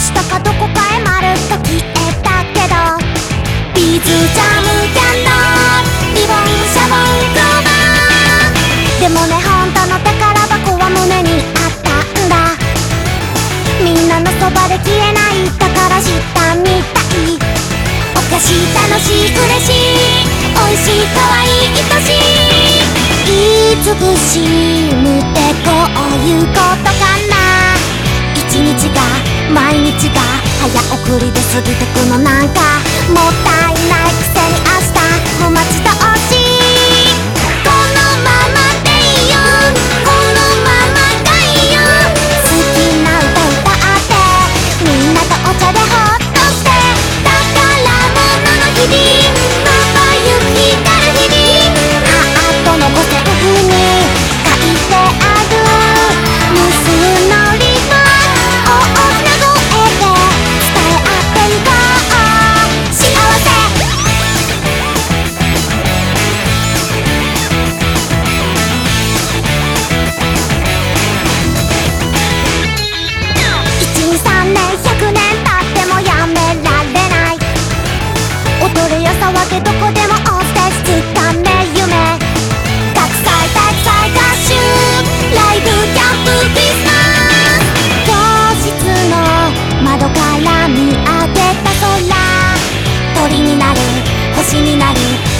しかどこかへまるっと消えたけど。ビーズジャムキャンドルリボンシャボンクマでもね本当の宝箱は胸にあったんだ。みんなのそばで消えないだか宝したみたい。お菓子楽しい嬉しい。美味しい可愛い愛しい。慈しむ敵。思った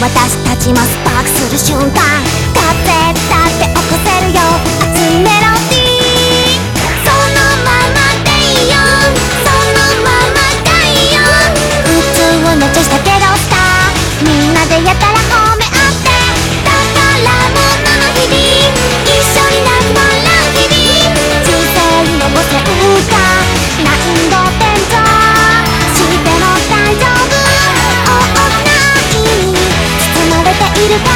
私たちもスパークする瞬間 Beautiful.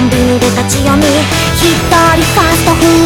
ンビニで立ち読み。一人ファストフード